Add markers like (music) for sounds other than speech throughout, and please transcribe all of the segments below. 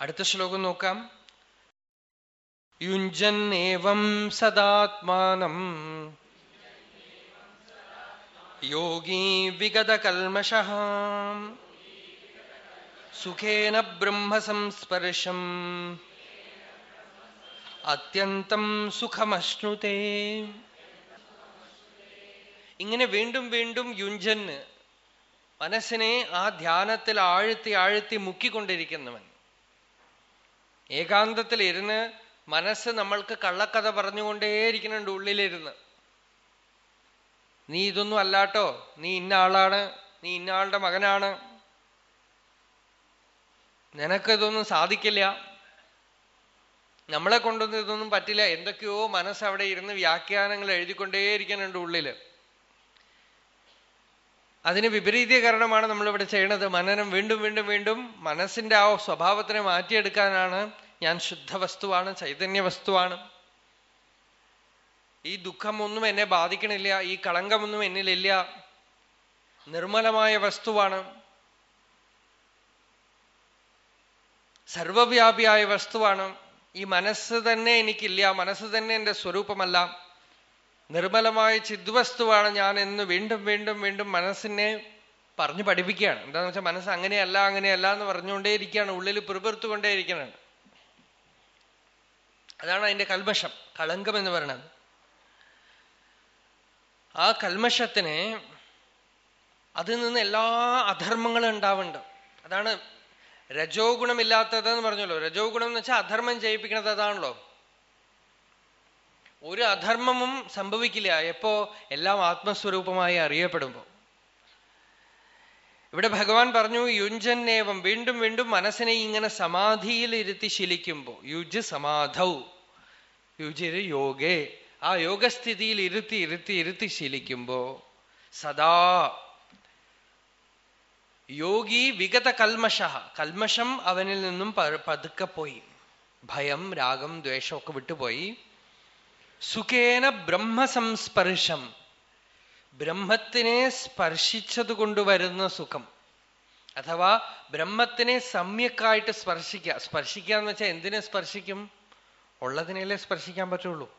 അടുത്ത ശ്ലോകം നോക്കാം. യുഞ്ജന്നേവം സദാത്മാനം. യോഗീ വിഗതകൽമഷ. സുഖേന ബ്രഹ്മസംസ്പർശം. അത്യന്തം സുഖമശ്നുതേ. ഇങ്ങനെ വീണ്ടും വീണ്ടും യുഞ്ചന് മനസ്സിനെ ആ ധ്യാനത്തിൽ ആഴ്ത്തി ആഴ്ത്തി മുക്കിക്കൊണ്ടിരിക്കുന്നവൻ. ഏകാന്തത്തിൽ ഇരുന്ന് മനസ്സ് നമ്മൾക്ക് കള്ളക്കഥ പറഞ്ഞുകൊണ്ടേയിരിക്കുന്നുണ്ട് ഉള്ളിലിരുന്ന്. നീ ഇതൊന്നും അല്ലാട്ടോ. നീ ഇന്ന ആളാണ്. നീ ഇന്ന ആളുടെ മകനാണ്. നിനക്കിതൊന്നും സാധിക്കില്ല. നമ്മളെ കൊണ്ടൊന്നും ഇതൊന്നും പറ്റില്ല. എന്തൊക്കെയോ മനസ്സ് അവിടെ ഇരുന്ന് വ്യാഖ്യാനങ്ങൾ എഴുതിക്കൊണ്ടേയിരിക്കുന്നുണ്ട് ഉള്ളിൽ. അതിന് വിപരീതീകരണമാണ് നമ്മളിവിടെ ചെയ്യണത്. മനനം വീണ്ടും വീണ്ടും വീണ്ടും മനസ്സിന്റെ ആ സ്വഭാവത്തിനെ മാറ്റിയെടുക്കാനാണ് ഞാൻ ശുദ്ധ വസ്തുവാണ് ചൈതന്യ വസ്തുവാണ് ഈ ദുഃഖമൊന്നും എന്നെ ബാധിക്കണില്ല ഈ കളങ്കമൊന്നും എന്നിലില്ല. നിർമ്മലമായ വസ്തുവാണ്. സർവവ്യാപിയായ വസ്തുവാണ്. ഈ മനസ്സ് തന്നെ എനിക്കില്ല മനസ്സ് തന്നെ എന്റെ സ്വരൂപമല്ല. നിർമ്മലമായ ചിദ്വസ്തുവാണ് ഞാൻ എന്ന് വീണ്ടും വീണ്ടും വീണ്ടും മനസ്സിനെ പറഞ്ഞു പഠിപ്പിക്കുകയാണ്. എന്താണെന്ന് വെച്ചാൽ മനസ്സ് അങ്ങനെയല്ല അങ്ങനെയല്ല എന്ന് പറഞ്ഞുകൊണ്ടേയിരിക്കുകയാണ്. ഉള്ളിൽ പിറുപിറുത്തുകൊണ്ടേയിരിക്കണം അതാണ് അതിന്റെ കൽമഷം കളങ്കം എന്ന് പറയുന്നത്. ആ കൽമഷത്തിന് അതിൽ നിന്ന് എല്ലാ അധർമ്മങ്ങളും ഉണ്ടാവുന്നുണ്ട്. അതാണ് രജോ ഗുണമില്ലാത്തതെന്ന് പറഞ്ഞല്ലോ. രജോ ഗുണം എന്ന് വെച്ചാൽ അധർമ്മം ചെയ്യിപ്പിക്കുന്നത് അതാണല്ലോ. ഒരു അധർമ്മവും സംഭവിക്കില്ല. എപ്പോ എല്ലാം ആത്മസ്വരൂപമായി അറിയപ്പെടുമ്പോ ഇവിടെ ഭഗവാൻ പറഞ്ഞു യുഞ്ചന്നേവം. വീണ്ടും വീണ്ടും മനസ്സിനെ ഇങ്ങനെ സമാധിയിൽ ഇരുത്തി ശീലിക്കുമ്പോ യുജ് സമാധൗ യുജിര് യോഗേ. ആ യോഗസ്ഥിതിയിൽ ഇരുത്തി ഇരുത്തി ഇരുത്തി ശീലിക്കുമ്പോ സദാ യോഗി വിഗത കൽമഷ. കൽമഷം അവനിൽ നിന്നും പതുക്കെ പോയി. ഭയം രാഗം ദ്വേഷം ഒക്കെ വിട്ടുപോയി. സുഖേന ബ്രഹ്മസംസ്പർശം ബ്രഹ്മത്തിനെ സ്പർശിച്ചത് കൊണ്ടുവരുന്ന സുഖം. അഥവാ ബ്രഹ്മത്തിനെ സമ്യക്കായിട്ട് സ്പർശിക്കുക സ്പർശിക്കുക എന്ന് വെച്ചാൽ എന്തിനെ സ്പർശിക്കും? ഉള്ളതിനല്ലേ സ്പർശിക്കാൻ പറ്റുള്ളൂ.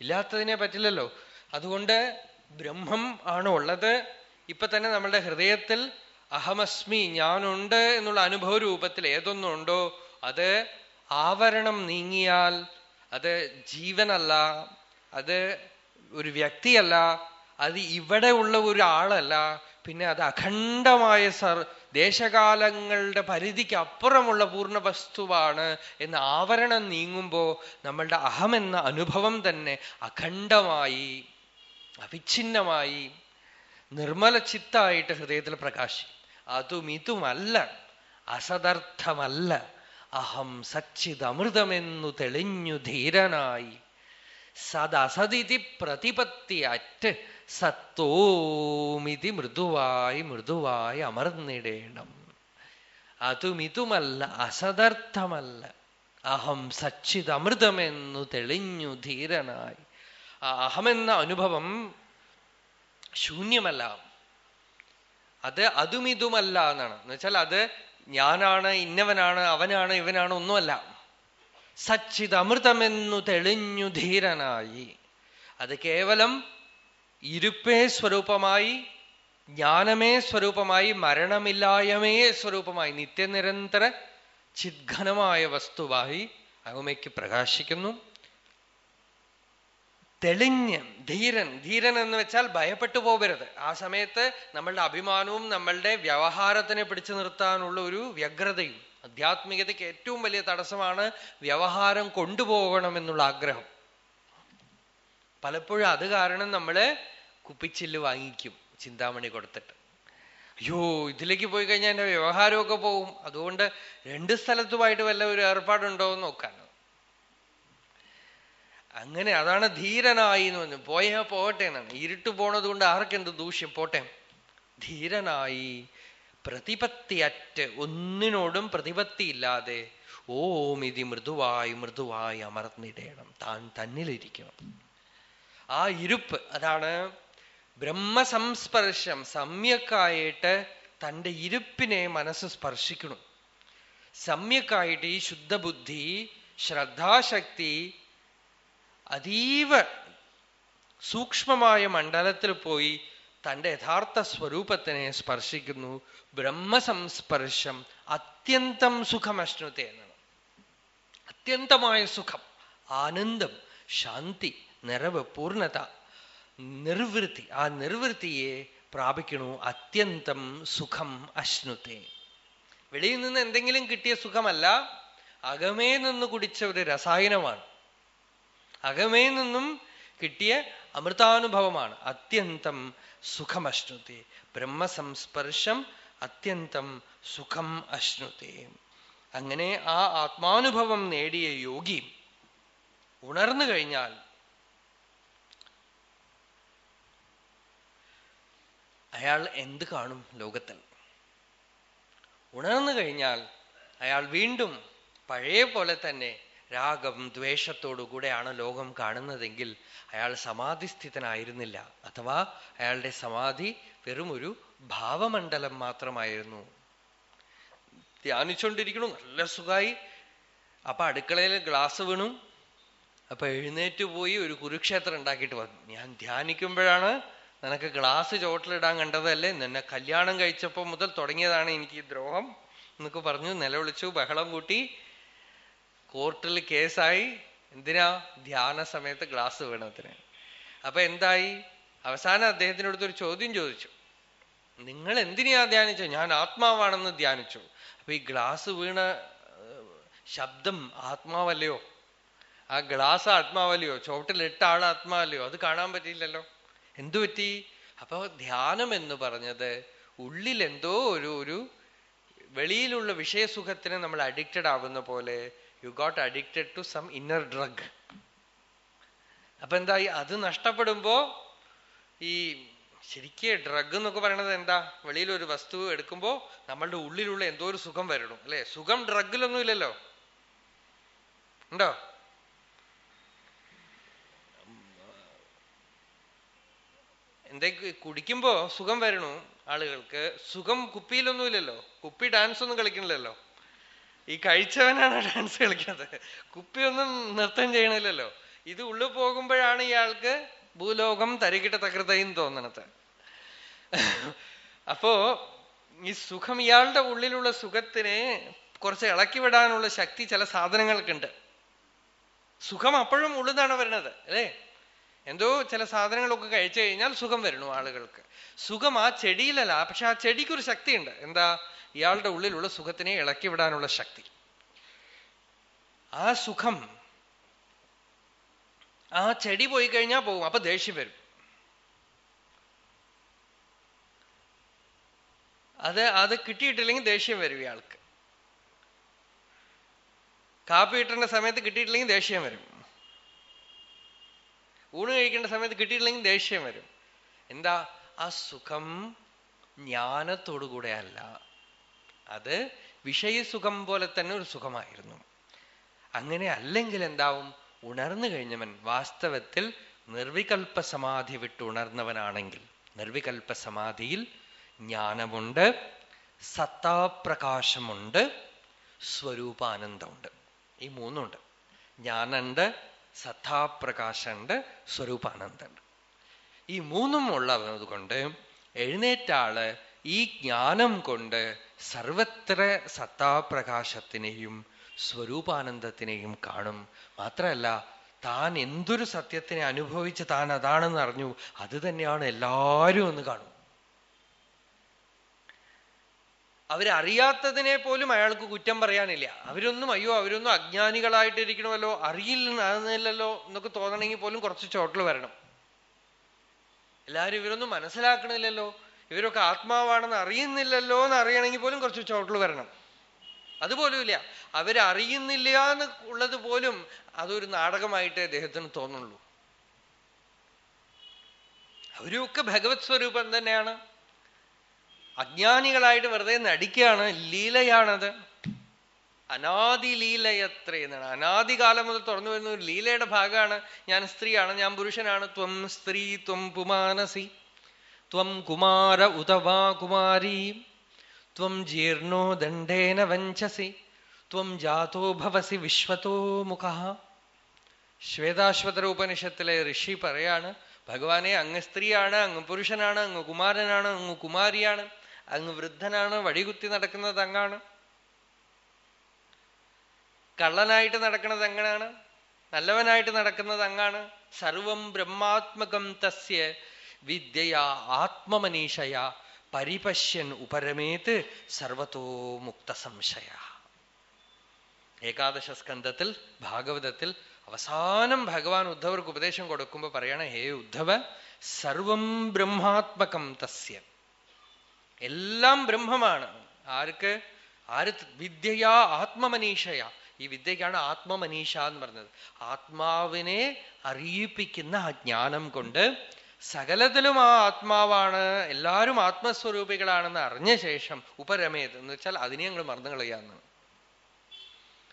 ഇല്ലാത്തതിനെ പറ്റില്ലല്ലോ. അതുകൊണ്ട് ബ്രഹ്മം ആണ് ഉള്ളത്. ഇപ്പൊ തന്നെ നമ്മളുടെ ഹൃദയത്തിൽ അഹമസ്മി ഞാനുണ്ട് എന്നുള്ള അനുഭവ രൂപത്തിൽ ഏതൊന്നുണ്ടോ അത് ആവരണം നീങ്ങിയാൽ അത് ജീവനല്ല അത് ഒരു വ്യക്തിയല്ല അത് ഇവിടെ ഉള്ള ഒരാളല്ല പിന്നെ അത് അഖണ്ഡമായ സർ ദേശകാലങ്ങളുടെ പരിധിക്ക് അപ്പുറമുള്ള പൂർണ വസ്തുവാണ് എന്ന് ആവരണം നീങ്ങുമ്പോൾ നമ്മളുടെ അഹം എന്ന അനുഭവം തന്നെ അഖണ്ഡമായി അവിഛിന്നമായി നിർമ്മല ചിത്തായിട്ട് ഹൃദയത്തിൽ പ്രകാശിക്കും. അതും ഇതുമല്ല അസദർത്ഥമല്ല അഹം സച്ചിതമൃതമെന്നു തെളിഞ്ഞു ധീരനായി. സദസതിഥി പ്രതിപത്തി അറ്റ് സത്തോമിതി മൃദുവായി മൃദുവായി അമർന്നിടേണം. അതും ഇതുമല്ല അസദർത്ഥമല്ല. അഹം സച്ചിതമൃതമെന്നു തെളിഞ്ഞു ധീരനായി. ആ അഹമെന്ന അനുഭവം ശൂന്യമല്ല. അത് അതുമിതുമല്ല എന്നാണ്. എന്നുവെച്ചാൽ അത് ഞാനാണ് ഇന്നവനാണ് അവനാണ് ഇവനാണ് ഒന്നുമല്ല. സച്ചിത് അമൃതമെന്നു തെളിഞ്ഞു ധീരനായി. അത് കേവലം ഇരുപ്പേ സ്വരൂപമായി ജ്ഞാനമേ സ്വരൂപമായി മരണമില്ലായമേ സ്വരൂപമായി നിത്യനിരന്തര ചിദ്ഘനമായ വസ്തുവായി അകമയ്ക്ക് പ്രകാശിക്കുന്നു. തെളിഞ്ഞ് ധീരൻ. ധീരൻ എന്ന് വെച്ചാൽ ഭയപ്പെട്ടു പോകരുത് ആ സമയത്ത് നമ്മളുടെ അഭിമാനവും നമ്മളുടെ വ്യവഹാരത്തിനെ പിടിച്ചു നിർത്താനുള്ള ഒരു വ്യഗ്രതയും ആധ്യാത്മികതയ്ക്ക് ഏറ്റവും വലിയ തടസ്സമാണ് വ്യവഹാരം കൊണ്ടുപോകണം എന്നുള്ള ആഗ്രഹം. പലപ്പോഴും അത് കാരണം നമ്മൾ കുപ്പിച്ചില്ല് വാങ്ങിക്കും ചിന്താമണി കൊടുത്തിട്ട്. അയ്യോ ഇതിലേക്ക് പോയി കഴിഞ്ഞാൽ എന്റെ വ്യവഹാരമൊക്കെ പോവും. അതുകൊണ്ട് രണ്ട് സ്ഥലത്തുമായിട്ട് വല്ല ഒരു ഏർപ്പാടുണ്ടോ എന്ന് നോക്കാൻ അങ്ങനെ അതാണ് ധീരനായി എന്ന് പറഞ്ഞു. പോയാ പോകട്ടെ എന്നാണ്. ഇരുട്ട് പോണത് കൊണ്ട് ആർക്കെന്ത് ദൂഷ്യം? പോട്ടെ. ധീരനായി പ്രതിപത്തിയറ്റ് ഒന്നിനോടും പ്രതിപത്തിയില്ലാതെ ഓം ഇതി മൃദുവായി മൃദുവായി അമർന്നിടേണം. താൻ തന്നിലിരിക്കണം. ആ ഇരുപ്പ് അതാണ് ബ്രഹ്മസംസ്പർശം. സമ്യക്കായിട്ട് തന്റെ ഇരുപ്പിനെ മനസ്സ് സ്പർശിക്കണം. സമ്യക്കായിട്ട് ഈ ശുദ്ധബുദ്ധി ശ്രദ്ധാശക്തി അതീവ സൂക്ഷ്മമായ മണ്ഡലത്തിൽ പോയി തന്റെ യഥാർത്ഥ സ്വരൂപത്തിനെ സ്പർശിക്കുന്നു. ബ്രഹ്മസംസ്പർശം അത്യന്തം സുഖമശ്നുത്തെ എന്നാണ്. അത്യന്തമായ സുഖം ആനന്ദം ശാന്തി നിറവ് പൂർണത നിർവൃത്തി. ആ നിർവൃത്തിയെ പ്രാപിക്കണു അത്യന്തം സുഖം അശ്നുത്തെ വെളിയിൽ നിന്ന് എന്തെങ്കിലും കിട്ടിയ സുഖമല്ല അകമേ നിന്ന് കുടിച്ച ഒരു രസായനമാണ്. അകമേ നിന്നും കിട്ടിയ അമൃതാനുഭവമാണ്. അത്യന്തം സുഖമശ്നുത്തെ ബ്രഹ്മസംസ്പർശം അത്യന്തം സുഖം അശ്നുതി. അങ്ങനെ ആ ആത്മാനുഭവം നേടിയ യോഗി ഉണർന്നു കഴിഞ്ഞാൽ അയാൾ എന്ത് കാണും ലോകത്തിൽ? ഉണർന്നു കഴിഞ്ഞാൽ അയാൾ വീണ്ടും പഴയ പോലെ തന്നെ രാഗം ദ്വേഷത്തോടുകൂടെയാണ് ലോകം കാണുന്നതെങ്കിൽ അയാൾ സമാധിസ്ഥിതനായിരുന്നില്ല. അഥവാ അയാളുടെ സമാധി വെറും ഒരു ഭാവമണ്ഡലം മാത്രമായിരുന്നു. ധ്യാനിച്ചുകൊണ്ടിരിക്കണു നല്ല സുഖായി. അപ്പൊ അടുക്കളയിൽ ഗ്ലാസ് വീണു. അപ്പൊ എഴുന്നേറ്റ് പോയി ഒരു കുരുക്ഷേത്രം ഉണ്ടാക്കിയിട്ട് വന്നു. ഞാൻ ധ്യാനിക്കുമ്പോഴാണ് നിനക്ക് ഗ്ലാസ് ചോട്ടിലിടാൻ കണ്ടതല്ലേ? നിന്നെ കല്യാണം കഴിച്ചപ്പോ മുതൽ തുടങ്ങിയതാണ് എനിക്ക് ദ്രോഹം. എന്നൊക്കെ പറഞ്ഞു നിലവിളിച്ചു ബഹളം കൂട്ടി. കോർട്ടിൽ കേസായി. എന്തിനാ? ധ്യാന സമയത്ത് ഗ്ലാസ് വീണത്തിന് അപ്പൊ എന്തായി? അവസാനം അദ്ദേഹത്തിനടുത്തൊരു ചോദ്യം ചോദിച്ചു. നിങ്ങൾ എന്തിനാ ധ്യാനിച്ചു ഞാൻ ആത്മാവാണെന്ന് ധ്യാനിച്ചു. അപ്പൊ ഈ ഗ്ലാസ് വീണ ശബ്ദം ആത്മാവല്ലയോ? ആ ഗ്ലാസ് ആത്മാവല്ലയോ? ചുവട്ടിലിട്ട ആൾ ആത്മാവല്ലയോ? അത് കാണാൻ പറ്റിയില്ലല്ലോ. എന്തു പറ്റി? അപ്പൊ ധ്യാനം എന്ന് പറഞ്ഞത് ഉള്ളിൽ എന്തോ ഒരു ഒരു വെളിയിലുള്ള വിഷയസുഖത്തിന് നമ്മൾ അഡിക്റ്റഡ് ആവുന്ന പോലെ you got addicted to some inner drug അപ്പൊ എന്തായി? അത് നഷ്ടപ്പെടുമ്പോ ഈ ശരിക്ക് ഡ്രഗ് എന്നൊക്കെ പറയണത് എന്താ? വെളിയിൽ ഒരു വസ്തു എടുക്കുമ്പോ നമ്മളുടെ ഉള്ളിലുള്ള എന്തോ ഒരു സുഖം വരണം അല്ലെ? സുഖം ഡ്രഗിലൊന്നും ഇല്ലല്ലോ. ഉണ്ടോ? എന്തേ കുടിക്കുമ്പോ സുഖം വരണു ആളുകൾക്ക്. സുഖം കുപ്പിയിലൊന്നും ഇല്ലല്ലോ. കുപ്പി ഡാൻസ് ഒന്നും കളിക്കണില്ലല്ലോ. ഈ കഴിച്ചവനാണ് ഡാൻസ് കളിക്കുന്നത്. കുപ്പിയൊന്നും നൃത്തം ചെയ്യണില്ലല്ലോ. ഇത് ഉള്ളു പോകുമ്പോഴാണ് ഇയാൾക്ക് ഭൂലോകം തരികിട്ട തകൃതയും തോന്നണത്. അപ്പോ ഈ സുഖം ഇയാളുടെ ഉള്ളിലുള്ള സുഖത്തിനെ കുറച്ച് ഇളക്കി വിടാനുള്ള ശക്തി ചില സാധനങ്ങൾക്കുണ്ട്. സുഖം അപ്പോഴും ഉള്ളിന്നാണ് വരുന്നത് അല്ലേ? എന്തോ ചില സാധനങ്ങളൊക്കെ കഴിച്ചു കഴിഞ്ഞാൽ സുഖം വരണു ആളുകൾക്ക്. സുഖം ആ ചെടിയിലല്ല പക്ഷെ ആ ചെടിക്കൊരു ശക്തിയുണ്ട്. എന്താ? ഇയാളുടെ ഉള്ളിലുള്ള സുഖത്തിനെ ഇളക്കി വിടാനുള്ള ശക്തി. ആ സുഖം ആ ചെടി പോയി കഴിഞ്ഞാൽ പോകും അപ്പൊ ദേഷ്യം വരും. അത് അത് കിട്ടിയിട്ടില്ലെങ്കിൽ ദേഷ്യം വരും ഇയാൾക്ക്. കാപ്പി ഇട്ടേണ്ട സമയത്ത് കിട്ടിയിട്ടില്ലെങ്കിൽ ദേഷ്യം വരും. ഊണ് കഴിക്കേണ്ട സമയത്ത് കിട്ടിയിട്ടില്ലെങ്കിൽ ദേഷ്യം വരും. എന്താ? ആ സുഖം ജ്ഞാനത്തോടുകൂടെ അല്ല അത് വിഷയസുഖം പോലെ തന്നെ ഒരു സുഖമായിരുന്നു. അങ്ങനെ അല്ലെങ്കിൽ എന്താവും? ഉണർന്നു കഴിഞ്ഞവൻ വാസ്തവത്തിൽ നിർവികൽപ്പ സമാധി വിട്ട് ഉണർന്നവനാണെങ്കിൽ. നിർവികൽപ്പ സമാധിയിൽ ജ്ഞാനമുണ്ട് സത്താപ്രകാശമുണ്ട് സ്വരൂപാനന്ദമുണ്ട്. ഈ മൂന്നുണ്ട്. ജ്ഞാനുണ്ട് സത്താപ്രകാശമുണ്ട് സ്വരൂപാനന്ദൻ. ഈ മൂന്നും ഉള്ളത് കൊണ്ട് എഴുന്നേറ്റ ആൾ ഈ ജ്ഞാനം കൊണ്ട് സർവത്ര സത്താപ്രകാശത്തിനെയും സ്വരൂപാനന്ദത്തിനെയും കാണും. മാത്രമല്ല താൻ എന്തൊരു സത്യത്തിനെ അനുഭവിച്ച് താൻ അതാണെന്ന് അറിഞ്ഞു അത് തന്നെയാണ് എല്ലാവരും ഒന്ന് കാണും അവരറിയാത്തതിനെ പോലും അയാൾക്ക് കുറ്റം പറയാനില്ല. അവരൊന്നും അയ്യോ അവരൊന്നും അജ്ഞാനികളായിട്ടിരിക്കണമല്ലോ അറിയില്ലെന്നല്ലോ എന്നൊക്കെ തോന്നണമെങ്കിൽ പോലും കുറച്ച് ചോട്ടിൽ വരണം. എല്ലാവരും ഇവരൊന്നും മനസ്സിലാക്കണില്ലല്ലോ. ഇവരൊക്കെ ആത്മാവാണെന്ന് അറിയുന്നില്ലല്ലോ എന്ന് അറിയണമെങ്കിൽ പോലും കുറച്ച് ചോട്ടിൽ വരണം. അതുപോലുമില്ല. അവരറിയുന്നില്ല എന്ന് ഉള്ളത് പോലും അതൊരു നാടകമായിട്ട് അദ്ദേഹത്തിന് തോന്നുള്ളൂ. അവരൊക്കെ ഭഗവത് സ്വരൂപം തന്നെയാണ്. അജ്ഞാനികളായിട്ട് വെറുതെ നടിക്കുകയാണ്. ലീലയാണത്. അനാദി ലീലയത്ര എന്നാണ്. അനാദികാലം മുതൽ തുറന്നു വരുന്ന ഒരു ലീലയുടെ ഭാഗമാണ് ഞാൻ സ്ത്രീയാണ് ഞാൻ പുരുഷനാണ്. ത്വം സ്ത്രീ ത്വം പുമാനസി. ത്വം കുമാര ഉതവാ കുമാരി. ത്വം ജീർണോ ദണ്ഡേന വഞ്ചസി. ത്വം ജാതോ ഭവസി വിശ്വത്തോ മുഖ. ശ്വേതാശ്വത ഉപനിഷത്തിലെ ഋഷി പറയാണ് ഭഗവാനെ അങ്ങ് സ്ത്രീയാണ് അങ്ങ് പുരുഷനാണ് അങ്ങ് കുമാരനാണ് അങ്ങ് കുമാരിയാണ്. അങ്ങ് വൃദ്ധനാണ് വഴികുത്തി നടക്കുന്നത് അങ്ങാണ്. കള്ളനായിട്ട് നടക്കുന്നത് അങ്ങനാണ് നല്ലവനായിട്ട് നടക്കുന്നത് അങ്ങാണ്. സർവം ബ്രഹ്മാത്മകം തസ്യ വിദ്യയാ ആത്മമനീഷയ പരിപശ്യൻ ഉപരമേത് സർവത്തോ മുക്ത സംശയ ഏകാദശ സ്കന്ധത്തിൽ ഭാഗവതത്തിൽ അവസാനം ഭഗവാൻ ഉദ്ധവർക്ക് ഉപദേശം കൊടുക്കുമ്പോൾ പറയണ ഹേ ഉദ്ധവ സർവം ബ്രഹ്മാത്മകം തസ്യ എല്ലാം ബ്രഹ്മമാണ്. ആർക്ക്? ആര് വിദ്യയാ ആത്മമനീഷയ. ഈ വിദ്യയ്ക്കാണ് ആത്മമനീഷ എന്ന് പറഞ്ഞത്. ആത്മാവിനെ അറിയിപ്പിക്കുന്ന ആ ജ്ഞാനം കൊണ്ട് സകലത്തിലും ആ ആത്മാവാണ് എല്ലാവരും ആത്മസ്വരൂപികളാണെന്ന് അറിഞ്ഞ ശേഷം ഉപരമേത്. എന്ന് വെച്ചാൽ അതിനെ ഞങ്ങൾ മറന്നു കളയാന്ന്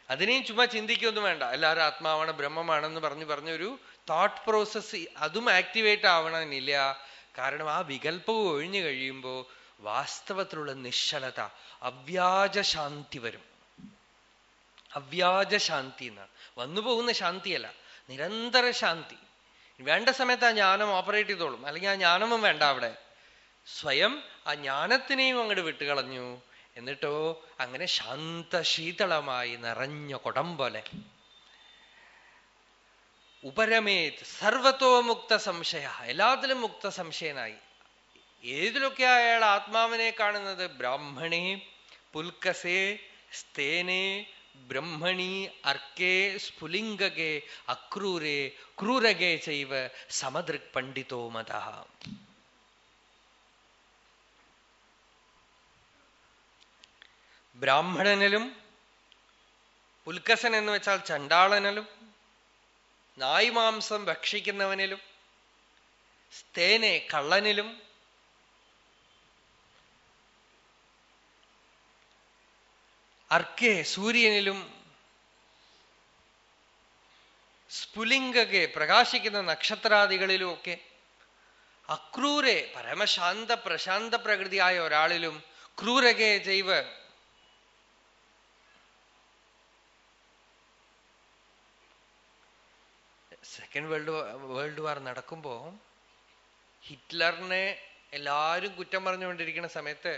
അതിനെയും ചുമ്മാ ചിന്തിക്കൊന്നും വേണ്ട. എല്ലാവരും ആത്മാവാണ് ബ്രഹ്മമാണെന്ന് പറഞ്ഞു പറഞ്ഞൊരു തോട്ട് പ്രോസസ് അതും ആക്ടിവേറ്റ് ആവണമെന്നില്ല കാരണം ആ വികല്പവും ഒഴിഞ്ഞു കഴിയുമ്പോൾ വാസ്തവത്തിലുള്ള നിശ്ചലത അവ്യാജ ശാന്തി വരും. അവ്യാജ ശാന്തി എന്നാണ് വന്നു പോകുന്ന ശാന്തിയല്ല നിരന്തര ശാന്തി. വേണ്ട സമയത്ത് ആ ജ്ഞാനം ഓപ്പറേറ്റ് ചെയ്തോളും. അല്ലെങ്കിൽ ആ ജ്ഞാനവും വേണ്ട അവിടെ. സ്വയം ആ ജ്ഞാനത്തിനെയും അങ്ങോട്ട് വിട്ടുകളഞ്ഞു. എന്നിട്ടോ അങ്ങനെ ശാന്ത ശീതളമായി നിറഞ്ഞ കുടം പോലെ. ഉപരമേത് സർവത്തോ മുക്ത സംശയ എല്ലാത്തിലും മുക്ത സംശയനായി. ഏതിലൊക്കെ അയാൾ ആത്മാവിനെ കാണുന്നത്? ബ്രാഹ്മണേ പുൽക്കസേ സ്തേനേ ബ്രഹ്മണി അർക്കേ സ്ഫുലിംഗകേ അക്രൂരേ ക്രൂരകേ ചെയ്വ സമദൃക് പണ്ഡിതോ മത. ബ്രാഹ്മണനിലും പുൽക്കസൻ എന്ന് വെച്ചാൽ ചണ്ടാളനിലും നായ്മാംസം ഭക്ഷിക്കുന്നവനിലും സ്തേനെ കള്ളനിലും അർക്കെ സൂര്യനിലും സ്ഫുലിംഗകെ പ്രകാശിക്കുന്ന നക്ഷത്രാദികളിലും ഒക്കെ അക്രൂരെ പരമശാന്ത പ്രശാന്ത പ്രകൃതിയായ ഒരാളിലും ക്രൂരകെ ജൈവ സെക്കൻഡ് വേൾഡ് വേൾഡ് വാർ നടക്കുമ്പോ ഹിറ്റ്ലറിനെ എല്ലാരും കുറ്റം പറഞ്ഞുകൊണ്ടിരിക്കുന്ന സമയത്ത്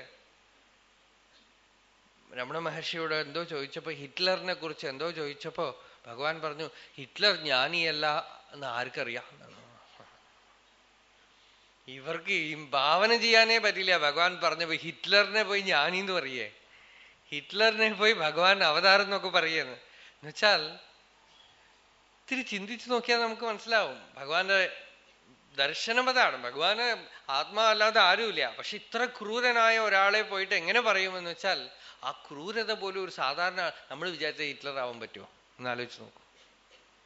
രമണ മഹർഷിയോട് എന്തോ ചോദിച്ചപ്പോ ഹിറ്റ്ലറിനെ കുറിച്ച് എന്തോ ചോദിച്ചപ്പോ ഭഗവാൻ പറഞ്ഞു ഹിറ്റ്ലർ ജ്ഞാനിയല്ല എന്ന് ആർക്കറിയാം? ഇവർക്ക് ഈ ഭാവന ചെയ്യാനേ പറ്റില്ല. ഭഗവാൻ പറഞ്ഞപ്പോ ഹിറ്റ്ലറിനെ പോയി ജ്ഞാനി എന്ന് പറയേ. ഹിറ്റ്ലറിനെ പോയി ഭഗവാൻ അവതാരം എന്നൊക്കെ പറയുന്നത് എന്നുവെച്ചാൽ ഇത്തിരി ചിന്തിച്ചു നോക്കിയാൽ നമുക്ക് മനസ്സിലാവും. ഭഗവാന്റെ ദർശനം അതാണ്. ഭഗവാന് ആത്മാവല്ലാതെ ആരുമില്ല. പക്ഷെ ഇത്ര ക്രൂരനായ ഒരാളെ പോയിട്ട് എങ്ങനെ പറയുമെന്ന് വെച്ചാൽ ആ ക്രൂരത പോലും ഒരു സാധാരണ നമ്മൾ വിചാരിച്ച ഹിറ്റ്ലർ ആവാൻ പറ്റുമോ? എന്ന് ആലോചിച്ച് നോക്കൂ.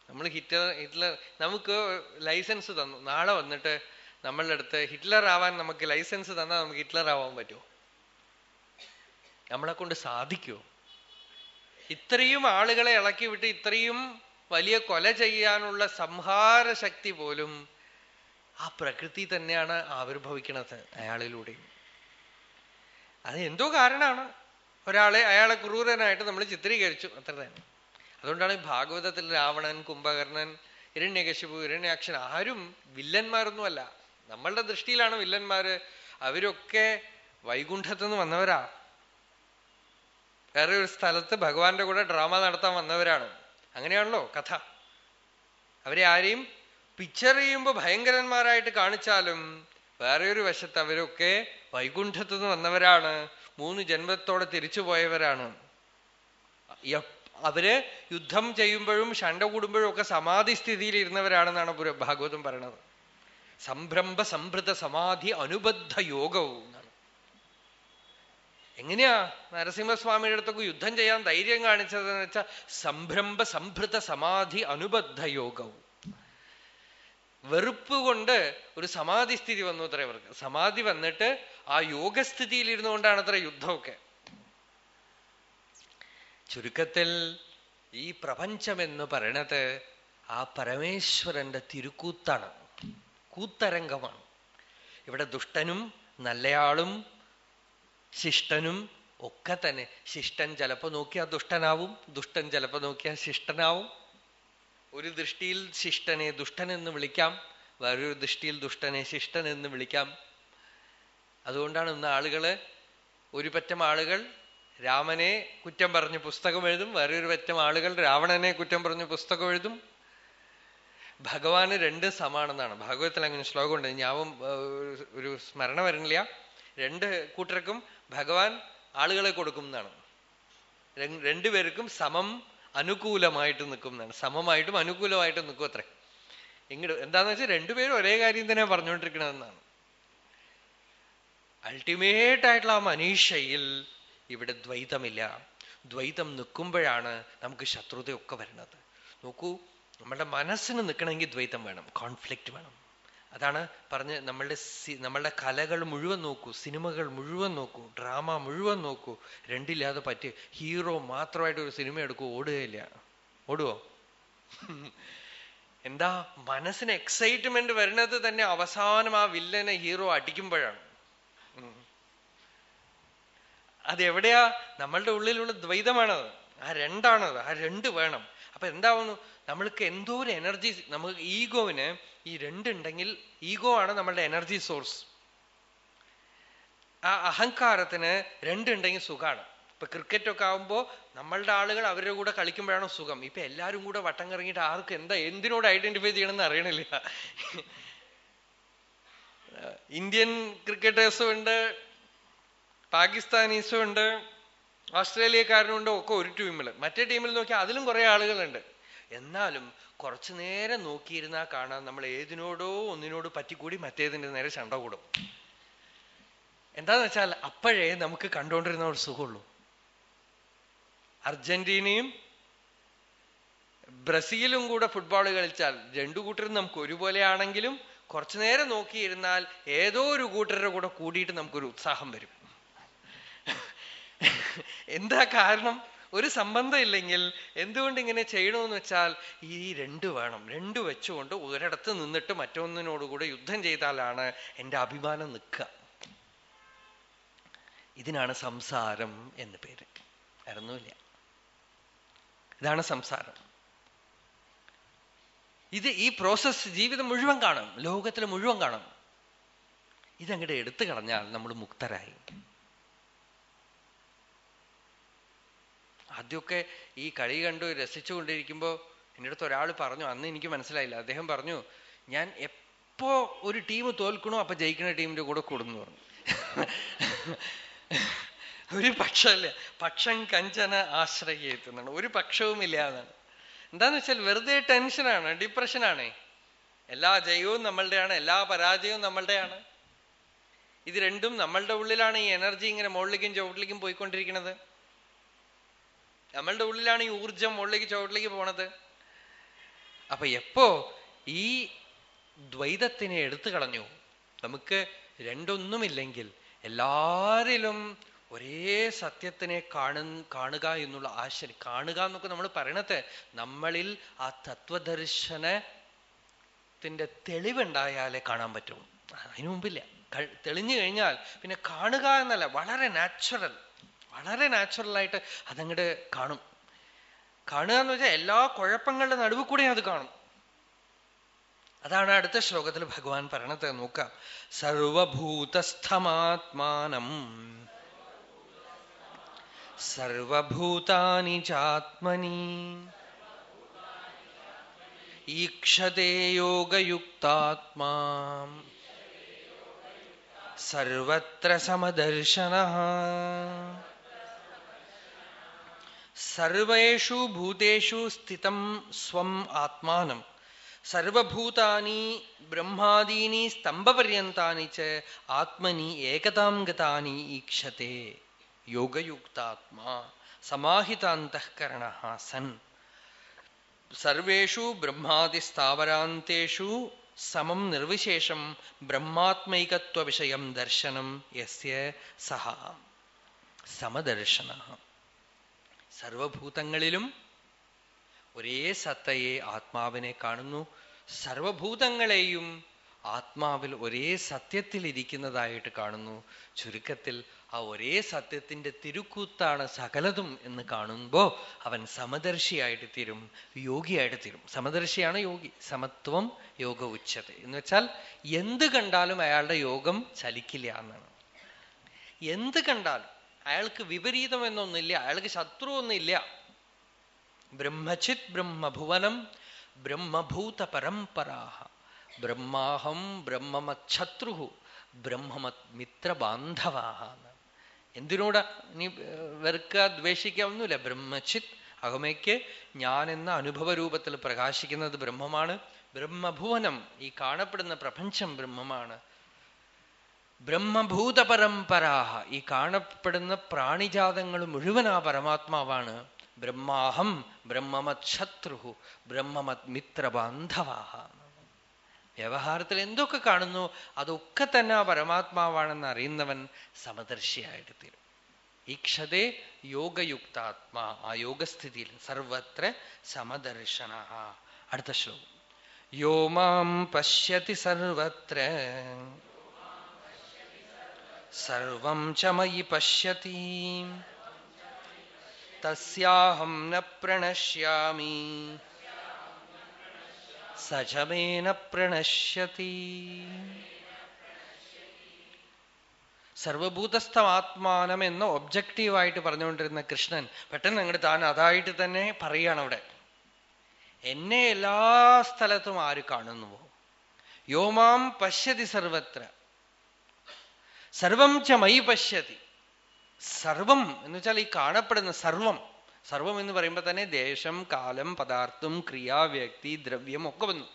നമ്മൾ ഹിറ്റ്ലർ ഹിറ്റ്ലർ നമുക്ക് ലൈസൻസ് തന്നു. നാളെ വന്നിട്ട് നമ്മളുടെ അടുത്ത് ഹിറ്റ്ലർ ആവാൻ നമുക്ക് ലൈസൻസ് തന്നാൽ നമുക്ക് ഹിറ്റ്ലർ ആവാൻ പറ്റുമോ? നമ്മളെ കൊണ്ട് സാധിക്കുമോ? ഇത്രയും ആളുകളെ ഇളക്കി വിട്ട് ഇത്രയും വലിയ കൊല ചെയ്യാനുള്ള സംഹാര ശക്തി പോലും ആ പ്രകൃതി തന്നെയാണ് ആവിർഭവിക്കുന്നത് അയാളിലൂടെയും. അത് എന്തോ കാരണമാണ്. ഒരാളെ അയാളെ ക്രൂരനായിട്ട് നമ്മൾ ചിത്രീകരിച്ചു. അത്ര തന്നെ. അതുകൊണ്ടാണ് ഭാഗവതത്തിൽ രാവണൻ കുംഭകർണൻ ഇരണ്യകശിപു ഇരണ്യാക്ഷൻ ആരും വില്ലന്മാരൊന്നുമല്ല. നമ്മളുടെ ദൃഷ്ടിയിലാണ് വില്ലന്മാര്. അവരൊക്കെ വൈകുണ്ഠത്തുനിന്ന് വന്നവരാ. വേറെ ഒരു സ്ഥലത്ത് ഭഗവാന്റെ കൂടെ ഡ്രാമ നടത്താൻ വന്നവരാണ്. അങ്ങനെയാണല്ലോ കഥ. അവരെ ആരെയും പിക്ചർ ചെയ്യുമ്പോൾ ഭയങ്കരന്മാരായിട്ട് കാണിച്ചാലും വേറെ ഒരു വശത്ത് അവരൊക്കെ വൈകുണ്ഠത്തുനിന്ന് വന്നവരാണ്. മൂന്ന് ജന്മത്തോടെ തിരിച്ചു പോയവരാണ്. അവർ യുദ്ധം ചെയ്യുമ്പോഴും ഷണ്ട കൂടുമ്പോഴും ഒക്കെ സമാധി സ്ഥിതിയിൽ ഇരുന്നവരാണെന്നാണ് ഭാഗവതം പറയണത്. സംരംഭ സംഭൃത സമാധി അനുബദ്ധ യോഗവും എങ്ങനെയാ നരസിംഹസ്വാമിയുടെ അടുത്തൊക്കെ യുദ്ധം ചെയ്യാൻ ധൈര്യം കാണിച്ചതെന്ന് വെച്ചാൽ സംരംഭ സംഭൃത സമാധി അനുബദ്ധ യോഗവും വെറുപ്പ് കൊണ്ട് ഒരു സമാധി സ്ഥിതി വന്നു അത്ര ഇവർക്ക്. സമാധി വന്നിട്ട് ആ യോഗസ്ഥിതിയിൽ ഇരുന്നുകൊണ്ടാണ് അത്ര യുദ്ധമൊക്കെ. ചുരുക്കത്തിൽ ഈ പ്രപഞ്ചം എന്ന് പറയണത് ആ പരമേശ്വരന്റെ തിരുക്കൂത്താണ്. കൂത്തരംഗമാണ്. ഇവിടെ ദുഷ്ടനും നല്ലയാളും ശിഷ്ടനും ഒക്കെ തന്നെ. ശിഷ്ടൻ ചിലപ്പോ നോക്കിയാൽ ദുഷ്ടനാവും ദുഷ്ടൻ ചിലപ്പോ നോക്കിയാൽ ശിഷ്ടനാവും. ഒരു ദൃഷ്ടിയിൽ ശിഷ്ടനെ ദുഷ്ടൻ എന്ന് വിളിക്കാം വേറൊരു ദൃഷ്ടിയിൽ ദുഷ്ടനെ ശിഷ്ടൻ എന്ന് വിളിക്കാം. അതുകൊണ്ടാണ് ഇന്ന് ആളുകൾ ഒരു പറ്റം ആളുകൾ രാമനെ കുറ്റം പറഞ്ഞ് പുസ്തകം എഴുതും വേറൊരു പറ്റം ആളുകൾ രാവണനെ കുറ്റം പറഞ്ഞ് പുസ്തകം എഴുതും. ഭഗവാന് രണ്ട് സമാണെന്നാണ്. ഭാഗവതത്തിൽ അങ്ങനെ ശ്ലോകമുണ്ട്. ഞാവും ഒരു സ്മരണ വരണില്ല. രണ്ട് കൂട്ടർക്കും ഭഗവാൻ ആളുകളെ കൊടുക്കും എന്നാണ്. രണ്ടുപേർക്കും സമം അനുകൂലമായിട്ട് നിൽക്കും എന്നാണ് സമമായിട്ടും അനുകൂലമായിട്ടും നിൽക്കും അത്രേ. ഇങ്ങോട്ട് എന്താന്ന് വെച്ചാൽ രണ്ടുപേരും ഒരേ കാര്യം തന്നെ പറഞ്ഞുകൊണ്ടിരിക്കണമെന്നാണ് അൾട്ടിമേറ്റ് ആയിട്ടുള്ള ആ മനീഷയിൽ ഇവിടെ ദ്വൈതമില്ല. ദ്വൈതം നിൽക്കുമ്പോഴാണ് നമുക്ക് ശത്രുതയൊക്കെ വരുന്നത് നോക്കൂ നമ്മുടെ മനസ്സിന് നിൽക്കണമെങ്കിൽ ദ്വൈതം വേണം കോൺഫ്ലിക്റ്റ് വേണം. അതാണ് പറഞ്ഞ് നമ്മളുടെ നമ്മളുടെ കലകൾ മുഴുവൻ നോക്കൂ സിനിമകൾ മുഴുവൻ നോക്കൂ ഡ്രാമ മുഴുവൻ നോക്കൂ. രണ്ടില്ലാതെ പറ്റി ഹീറോ മാത്രമായിട്ട് ഒരു സിനിമ എടുക്കൂ ഓടുകയില്ല. ഓടുവോ? (laughs) എന്താ മനസ്സിന് എക്സൈറ്റ്മെന്റ് വരുന്നത് തന്നെ അവസാനം ആ വില്ലനെ ഹീറോ അടിക്കുമ്പോഴാണ്. അതെവിടെയാ നമ്മളുടെ ഉള്ളിലുള്ള ദ്വൈതമാണത്. ആ രണ്ടാണത്. ആ രണ്ട് വേണം. അപ്പൊ എന്താവുന്നു? നമ്മൾക്ക് എന്തോ ഒരു എനർജി നമുക്ക് ഈഗോവിന് ഈ രണ്ടുണ്ടെങ്കിൽ ഈഗോ ആണ് നമ്മളുടെ എനർജി സോഴ്സ്. ആ അഹങ്കാരത്തിന് രണ്ടുണ്ടെങ്കിൽ സുഖമാണ് ഇപ്പൊ ക്രിക്കറ്റ് ഒക്കെ ആവുമ്പോ നമ്മളുടെ ആളുകൾ അവരുടെ കൂടെ കളിക്കുമ്പോഴാണോ സുഖം. ഇപ്പൊ എല്ലാരും കൂടെ വട്ടം കറങ്ങിയിട്ട് ആർക്ക് എന്താ എന്തിനോട് ഐഡന്റിഫൈ ചെയ്യണമെന്ന് അറിയണില്ല. ഇന്ത്യൻ ക്രിക്കറ്റേഴ്സും ഉണ്ട് പാകിസ്ഥാനീസും ഉണ്ട് ഓസ്ട്രേലിയക്കാരനുണ്ട് ഒക്കെ ഒരു ടീമിൽ മറ്റേ ടീമിൽ നോക്കിയാൽ അതിലും കുറെ ആളുകളുണ്ട്. എന്നാലും കുറച്ചു നേരം നോക്കിയിരുന്നാൽ കാണാം നമ്മൾ ഏതിനോടോ ഒന്നിനോട് പറ്റിക്കൂടി മറ്റേതിന്റെ നേരെ ചണ്ട കൂടും. എന്താന്ന് വെച്ചാൽ അപ്പോഴേ നമുക്ക് കണ്ടുകൊണ്ടിരുന്ന ഒരു സുഖമുള്ളൂ. അർജന്റീനയും ബ്രസീലും കൂടെ ഫുട്ബോൾ കളിച്ചാൽ രണ്ടു കൂട്ടരും നമുക്ക് ഒരുപോലെ ആണെങ്കിലും കുറച്ചു നേരം നോക്കിയിരുന്നാൽ ഏതോ ഒരു കൂട്ടരുടെ കൂടെ കൂടിയിട്ട് നമുക്കൊരു ഉത്സാഹം വരും. എന്താ കാരണം? ഒരു സംബന്ധം ഇല്ലെങ്കിൽ എന്തുകൊണ്ട് ഇങ്ങനെ ചെയ്യണമെന്ന് വെച്ചാൽ ഈ രണ്ട് വേണം രണ്ട് വെച്ചുകൊണ്ട് ഒരിടത്ത് നിന്നിട്ട് മറ്റൊന്നിനോടുകൂടെ യുദ്ധം ചെയ്താലാണ് എന്റെ അഭിമാനം നിൽക്കുക. ഇതിനാണ് സംസാരം എന്ന് പേര്. അറിഞ്ഞില്ല ഇതാണ് സംസാരം. ഇത് ഈ പ്രോസസ് ജീവിതം മുഴുവൻ കാണും ലോകത്തിൽ മുഴുവൻ കാണും. ഇതങ്ങോട്ട് എടുത്തു കളഞ്ഞാൽ നമ്മൾ മുക്തരായി. ആദ്യമൊക്കെ ഈ കളി കണ്ടു രസിച്ചുകൊണ്ടിരിക്കുമ്പോൾ എന്റെ അടുത്ത് ഒരാൾ പറഞ്ഞു അന്ന് എനിക്ക് മനസ്സിലായില്ല. അദ്ദേഹം പറഞ്ഞു ഞാൻ എപ്പോ ഒരു ടീം തോൽക്കണോ അപ്പൊ ജയിക്കുന്ന ടീമിന്റെ കൂടെ കൂടുന്നു. പറഞ്ഞു. ഒരു പക്ഷമല്ല പക്ഷം കഞ്ചന ആശ്രയിക്കുന്നാണ് ഒരു പക്ഷവും ഇല്ല എന്നാണ്. എന്താന്ന് വെച്ചാൽ വെറുതെ ടെൻഷനാണ് ഡിപ്രഷനാണേ എല്ലാ ജയവും നമ്മളുടെയാണ് എല്ലാ പരാജയവും നമ്മളുടെയാണ്. ഇത് രണ്ടും നമ്മളുടെ ഉള്ളിലാണ് ഈ എനർജി ഇങ്ങനെ മുകളിലേക്കും ചുവട്ടിലേക്കും പോയിക്കൊണ്ടിരിക്കുന്നത്. നമ്മളുടെ ഉള്ളിലാണ് ഈ ഊർജം മുകളിലേക്ക് ചുവട്ടിലേക്ക് പോണത്. അപ്പൊ എപ്പോ ഈ ദ്വൈതത്തിനെ എടുത്തു കളഞ്ഞു. നമുക്ക് രണ്ടൊന്നുമില്ലെങ്കിൽ എല്ലാരിലും ഒരേ സത്യത്തിനെ കാണു കാണുക എന്നുള്ള ആശ കാണുക എന്നൊക്കെ നമ്മൾ പറയണത് നമ്മളിൽ ആ തത്വദർശനത്തിന്റെ തെളിവുണ്ടായാലേ കാണാൻ പറ്റും. അതിനു മുമ്പില്ല. തെളിഞ്ഞു കഴിഞ്ഞാൽ പിന്നെ കാണുക എന്നല്ല വളരെ നാച്ചുറൽ വളരെ നാച്ചുറലായിട്ട് അതങ്ങോട്ട് കാണും. കാണുക എന്ന് വെച്ചാൽ എല്ലാ കുഴപ്പങ്ങളുടെ നടുവ് കൂടെ അത് കാണും. അതാണ് അടുത്ത ശ്ലോകത്തിൽ ഭഗവാൻ പറയണത്. നോക്കാം. സർവഭൂതസ്ഥമാത്മാനം. സർവഭൂതാനി ചാത്മനി. ഈക്ഷതേ യോഗയുക്താത്മാ. സർവത്ര സമദർശന. സർവേഷു ഭൂതേഷു സ്ഥിതം സ്വം ആത്മാനം. സർവഭൂതാനി ബ്രഹ്മാദീനി സ്തംഭപര്യന്താനി ച ആത്മനി ഏകതാം ഗതാനി ഈക്ഷത്തെ. യോഗയുക്താത്മാ സമാഹിതാന്തഃകരണ സൻ. സർവേഷു ബ്രഹ്മാതിസ്ഥാവരാന്തേഷു സമം നിർവിശേഷം ബ്രഹ്മാത്മൈകത്വവിഷയം ദർശനം യസ്യ സഹ. സമദർശന. സർവഭൂതങ്ങളിലും ഒരേ സത്തയെ ആത്മാവിനെ കാണുന്നു. സർവഭൂതങ്ങളെയും ആത്മാവിൽ ഒരേ സത്യത്തിൽ ഇരിക്കുന്നതായിട്ട് കാണുന്നു. ചുരുക്കത്തിൽ ആ ഒരേ സത്യത്തിന്റെ തിരുക്കൂത്താണ് സകലതും എന്ന് കാണുമ്പോ അവൻ സമദർശിയായിട്ട് തീരും യോഗിയായിട്ട് തീരും. സമദർശിയാണ് യോഗി സമത്വം യോഗ ഉച്ചത. എന്ന് വെച്ചാൽ എന്ത് കണ്ടാലും അയാളുടെ യോഗം ചലിക്കില്ല എന്നാണ്. എന്ത് കണ്ടാലും അയാൾക്ക് വിപരീതം എന്നൊന്നില്ല അയാൾക്ക് ശത്രു ഒന്നില്ല ബ്രഹ്മചിത് ബ്രഹ്മഭുവനം ബ്രഹ്മഭൂത പരമ്പരാഹ ബ്രഹ്മാഹം ബ്രഹ്മമച്ഛത്രു ബ്രഹ്മമത് മിത്രബാന്ധവാഹ എന്തിനോടാ നീ വെറുക്കുക ദ്വേഷിക്കുക ഒന്നുമില്ല ബ്രഹ്മചിത് അകമയ്ക്ക് ഞാൻ എന്ന അനുഭവ രൂപത്തിൽ പ്രകാശിക്കുന്നത് ബ്രഹ്മമാണ്. ബ്രഹ്മഭുവനം ഈ കാണപ്പെടുന്ന പ്രപഞ്ചം ബ്രഹ്മമാണ്. ബ്രഹ്മഭൂത പരമ്പരാഹ ഈ കാണപ്പെടുന്ന പ്രാണിജാതങ്ങൾ മുഴുവൻ ആ പരമാത്മാവാണ്. ബ്രഹ്മാഹം ബ്രഹ്മമത് ശത്രു ബ്രഹ്മമത് മിത്രബാന്ധവാഹ വ്യവഹാരത്തിൽ എന്തൊക്കെ കാണുന്നു അതൊക്കെ തന്നെ ആ പരമാത്മാവാണെന്ന് അറിയുന്നവൻ സമദർശിയായിട്ട് തീരും ഈക്ഷതേ യോഗയുക്താത്മാ ആ യോഗസ്ഥിതിയിൽ സർവത്ര സമദർശന അടുത്ത ശ്ലോകം. യോ മാം പശ്യതി സർവത്ര. സർവം ച മയി പശ്യതി. തസ്യാഹം ന പ്രണശ്യാമി. സജമേന പ്രണശ്യതി. സർവഭൂതസ്ഥമാത്മാനം എന്ന ഒബ്ജക്റ്റീവായിട്ട് പറഞ്ഞുകൊണ്ടിരുന്ന കൃഷ്ണൻ പെട്ടെന്ന് അങ്ങോട്ട് താൻ അതായിട്ട് തന്നെ പറയുകയാണ് അവിടെ. എന്നെ എല്ലാ സ്ഥലത്തും ആര് കാണുന്നുവോ? യോമാം പശ്യതി സർവത്ര. സർവം ച മൈ പശ്യതി. സർവം എന്ന് വെച്ചാൽ ഈ കാണപ്പെടുന്ന സർവം. സർവം എന്ന് പറയുമ്പോൾ തന്നെ ദേശം കാലം പദാർത്ഥം ക്രിയ വ്യക്തി ദ്രവ്യം ഒക്കെ വന്നു.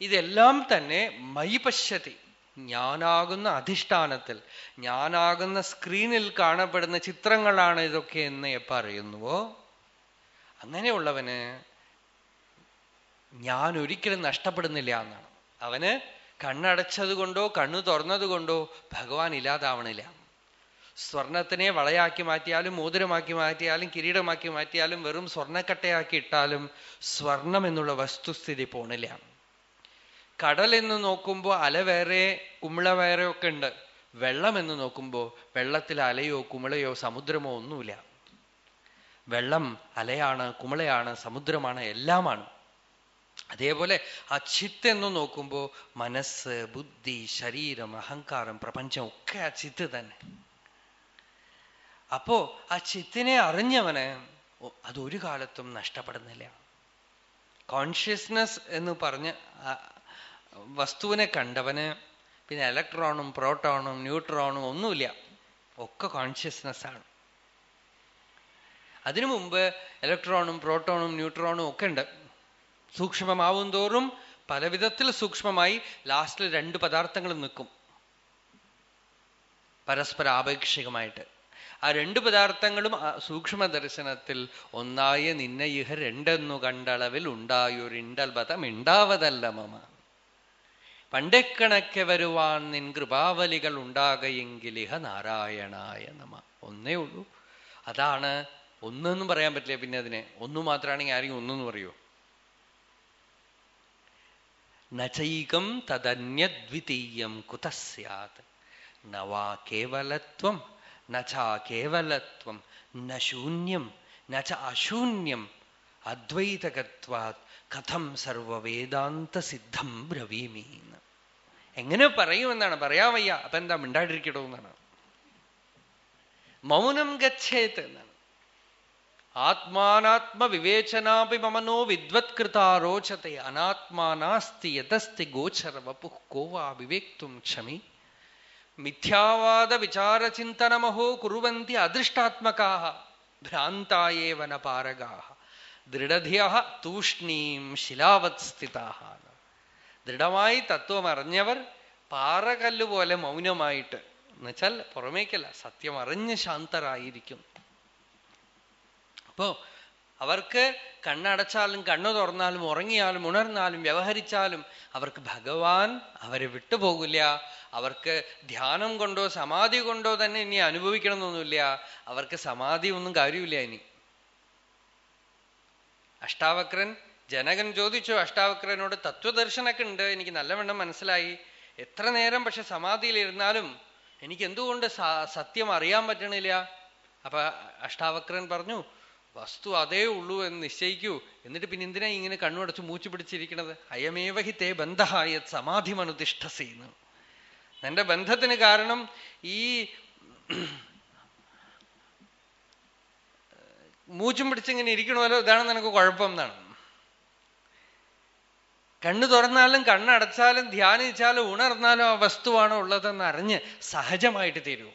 ഇതെല്ലാം തന്നെ മൈ പശ്യതി. ഞാനാകുന്ന അധിഷ്ഠാനത്തിൽ ഞാനാകുന്ന സ്ക്രീനിൽ കാണപ്പെടുന്ന ചിത്രങ്ങളാണ് ഇതൊക്കെ എന്ന് എപ്പ അറിയുന്നുവോ? അങ്ങനെയുള്ളവന് ഞാൻ ഒരിക്കലും നഷ്ടപ്പെടുന്നില്ല എന്നാണ്. അവന് കണ്ണടച്ചത് കൊണ്ടോ കണ്ണു തുറന്നത് കൊണ്ടോ ഭഗവാൻ ഇല്ലാതാവണില്ല. സ്വർണത്തിനെ വളയാക്കി മാറ്റിയാലും മോതിരമാക്കി മാറ്റിയാലും കിരീടമാക്കി മാറ്റിയാലും വെറും സ്വർണക്കട്ടയാക്കി ഇട്ടാലും സ്വർണം എന്നുള്ള വസ്തുസ്ഥിതി പോണില്ല. കടൽ എന്ന് നോക്കുമ്പോൾ അല വേറെ കുമിള വേറെ ഒക്കെ ഉണ്ട്. വെള്ളം എന്ന് നോക്കുമ്പോൾ വെള്ളത്തിൽ അലയോ കുമിളയോ സമുദ്രമോ ഒന്നുമില്ല. വെള്ളം അലയാണ് കുമിളയാണ് സമുദ്രമാണ് എല്ലാമാണ്. അതേപോലെ ആ ചിത്ത് എന്ന് നോക്കുമ്പോൾ മനസ്സ് ബുദ്ധി ശരീരം അഹങ്കാരം പ്രപഞ്ചം ഒക്കെ ആ ചിത്ത് തന്നെ. അപ്പോ ആ ചിത്തിനെ അറിഞ്ഞവന് അതൊരു കാലത്തും നഷ്ടപ്പെടുന്നില്ല. കോൺഷ്യസ്നസ് എന്ന് പറഞ്ഞ വസ്തുവിനെ കണ്ടവന് പിന്നെ ഇലക്ട്രോണും പ്രോട്ടോണും ന്യൂട്രോണും ഒന്നുമില്ല. ഒക്കെ കോൺഷ്യസ്നസ് ആണ്. അതിനു മുമ്പ് ഇലക്ട്രോണും പ്രോട്ടോണും ന്യൂട്രോണും ഒക്കെ ഉണ്ട്. സൂക്ഷ്മമാവും തോറും പലവിധത്തിൽ സൂക്ഷ്മമായി ലാസ്റ്റിൽ രണ്ട് പദാർത്ഥങ്ങളും നിൽക്കും. പരസ്പര ആപേക്ഷികമായിട്ട്. ആ രണ്ട് പദാർത്ഥങ്ങളും സൂക്ഷ്മ ദർശനത്തിൽ ഒന്നായ നിന്നെ ഇഹ രണ്ടെന്നു കണ്ടളവിൽ ഉണ്ടായൊരിണ്ടൽബതം ഉണ്ടാവതല്ല മമ. പണ്ടക്കണക്കെ വരുവാൻ നിൻ കൃപാവലികൾ ഉണ്ടാകയെങ്കിൽ ഇഹ നാരായണായ നമ. ഒന്നേ ഉള്ളൂ. അതാണ് ഒന്നെന്നും പറയാൻ പറ്റില്ല പിന്നെ അതിനെ. ഒന്നു മാത്രമാണെങ്കിൽ ആരെങ്കിലും ഒന്നെന്ന് പറയൂ? നചൈകം തദന്യദ്വിതീയം കുത സാത് നവാ കേവലത്വം നചാ കേവലത്വം ന ശൂന്യം നച അശൂന്യം അദ്വൈതകത്വാത് കഥം സർവവേദാന്ത സിദ്ധം ബ്രവീമി എങ്ങനെ പറയുമെന്നാണ്? പറയാൻ അപ്പൊ എന്താ മിണ്ടാടിരിക്കണോ എന്നാണ്. മൗനം ഗച്ഛേത്ത് എന്നാണ്. ആത്മാനാത്മ വിവേചനാപി മമനോ വിദ്വത്കൃതാരോചത്തെ അനാത്മാനാസ്തി യഥസ്തി ഗോചര വപു കോവാ വിവേക്തും ക്ഷമി. മിഥ്യാവാദ വിചാരചിന്തനമഹോ കുറുവന്തി അദൃഷ്ടാത്മകാ ഭ്രാന്തായേവന പാരകാ ദൃഢധിയ തൂഷ്ണീം ശിലാവത് സ്ഥിതാ ദൃഢമായി തത്വം അറിഞ്ഞവർ പാറകല്ല് പോലെ മൗനമായിട്ട്. എന്നുവെച്ചാൽ പുറമേക്കല്ല സത്യം അറിഞ്ഞ് ശാന്തരായിരിക്കും. അപ്പോ അവർക്ക് കണ്ണടച്ചാലും കണ്ണു തുറന്നാലും ഉറങ്ങിയാലും ഉണർന്നാലും വ്യവഹരിച്ചാലും അവർക്ക് ഭഗവാൻ അവരെ വിട്ടുപോകില്ല. അവർക്ക് ധ്യാനം കൊണ്ടോ സമാധി കൊണ്ടോ തന്നെ ഇനി അനുഭവിക്കണമെന്നൊന്നുമില്ല. അവർക്ക് സമാധി ഒന്നും കാര്യമില്ല ഇനി. അഷ്ടാവക്രൻ ജനകൻ ചോദിച്ചു അഷ്ടാവക്രനോട് തത്വദർശനമൊക്കെ ഉണ്ട് എനിക്ക് നല്ലവണ്ണം മനസ്സിലായി. എത്ര നേരം പക്ഷെ സമാധിയിലിരുന്നാലും എനിക്ക് എന്തുകൊണ്ട് സത്യം അറിയാൻ പറ്റണില്ല? അപ്പൊ അഷ്ടാവക്രൻ പറഞ്ഞു വസ്തു അതേ ഉള്ളൂ എന്ന് നിശ്ചയിക്കൂ. എന്നിട്ട് പിന്നെ എന്തിനാ ഇങ്ങനെ കണ്ണുടച്ച് മൂച്ചു പിടിച്ചിരിക്കണത്? അയമേവഹി തേ ബന്ധഹായ സമാധി മനുതിഷ്ഠസീന്ന് എന്റെ ബന്ധത്തിന് കാരണം ഈ മൂച്ചും പിടിച്ചിങ്ങനെ ഇരിക്കണമല്ലോ ഇതാണ് നിനക്ക് കുഴപ്പം എന്നാണ്. കണ്ണു തുറന്നാലും കണ്ണടച്ചാലും ധ്യാനിച്ചാലും ഉണർന്നാലും ആ വസ്തുവാണോ ഉള്ളതെന്ന് അറിഞ്ഞ് സഹജമായിട്ട് തീരൂ.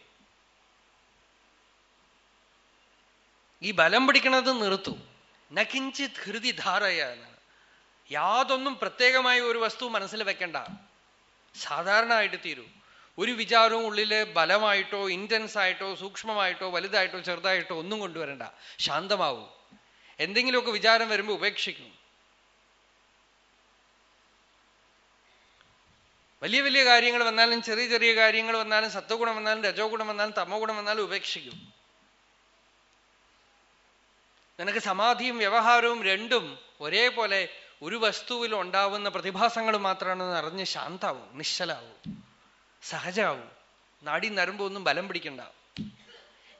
ഈ ബലം പിടിക്കണത് നിർത്തു. നകിഞ്ചിത് ഹൃതി ധാരയ എന്നാണ് യാതൊന്നും പ്രത്യേകമായ ഒരു വസ്തു മനസ്സിൽ വെക്കണ്ട. സാധാരണ ആയിട്ട് തീരൂ. ഒരു വിചാരവും ഉള്ളിൽ ബലമായിട്ടോ ഇന്റൻസ് ആയിട്ടോ സൂക്ഷ്മമായിട്ടോ വലുതായിട്ടോ ചെറുതായിട്ടോ ഒന്നും കൊണ്ടുവരണ്ട. ശാന്തമാവൂ. എന്തെങ്കിലുമൊക്കെ വിചാരം വരുമ്പോൾ ഉപേക്ഷിക്കും. വലിയ വലിയ കാര്യങ്ങൾ വന്നാലും ചെറിയ ചെറിയ കാര്യങ്ങൾ വന്നാലും സത്വഗുണം വന്നാലും രജോ ഗുണം വന്നാലും തമോ ഗുണം വന്നാലും ഉപേക്ഷിക്കും. നിനക്ക് സമാധിയും വ്യവഹാരവും രണ്ടും ഒരേപോലെ ഒരു വസ്തുവിൽ ഉണ്ടാവുന്ന പ്രതിഭാസങ്ങൾ മാത്രമാണെന്ന് അറിഞ്ഞ് ശാന്താവും നിശ്ചലാവും സഹജാവും. നാടി നരമ്പൊന്നും ബലം പിടിക്കണ്ട.